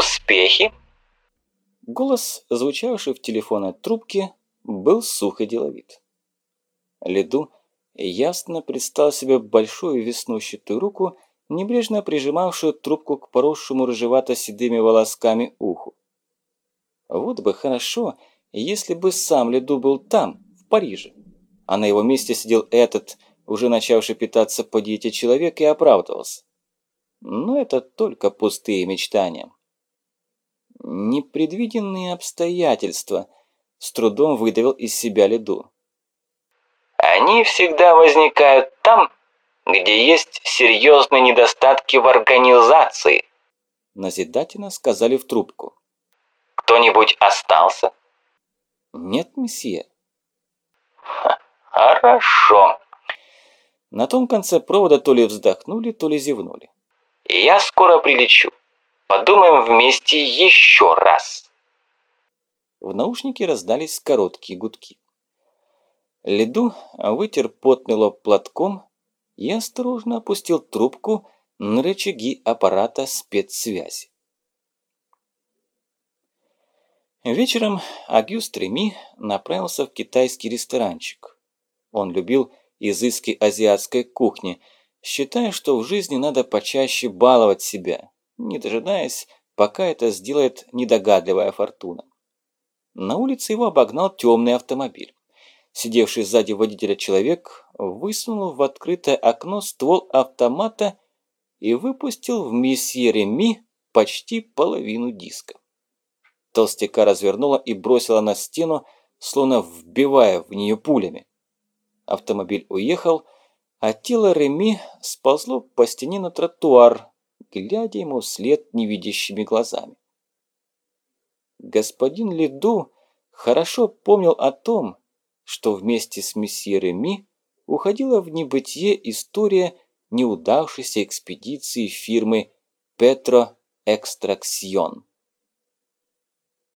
успехи?» Голос, звучавший в телефонной трубке, был сух и деловит. Лиду ясно представил себе большую веснущатую руку, небрежно прижимавшую трубку к поросшему рыжевато-седыми волосками уху. Вот бы хорошо, если бы сам Лиду был там, в Париже, а на его месте сидел этот, уже начавший питаться по диете человек, и оправдывался. Но это только пустые мечтания. Непредвиденные обстоятельства с трудом выдавил из себя Лиду. Они всегда возникают там, где есть серьезные недостатки в организации. Назидательно сказали в трубку. Кто-нибудь остался? Нет, месье. Хорошо. На том конце провода то ли вздохнули, то ли зевнули. Я скоро прилечу. Подумаем вместе еще раз. В наушнике раздались короткие гудки. Лиду вытер потный лоб платком и осторожно опустил трубку на рычаги аппарата спецсвязи. Вечером Агюст Реми направился в китайский ресторанчик. Он любил изыски азиатской кухни, считая, что в жизни надо почаще баловать себя, не дожидаясь, пока это сделает недогадливая фортуна. На улице его обогнал темный автомобиль. Сидевший сзади водителя человек высунул в открытое окно ствол автомата и выпустил в месье Реми почти половину диска. Толстяка развернула и бросила на стену, словно вбивая в нее пулями. Автомобиль уехал, а тело Реми сползло по стене на тротуар, глядя ему вслед невидящими глазами. Господин Лиду хорошо помнил о том, что вместе с месье Реми уходила в небытие история неудавшейся экспедиции фирмы «Петро Экстраксион».